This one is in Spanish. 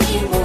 papi,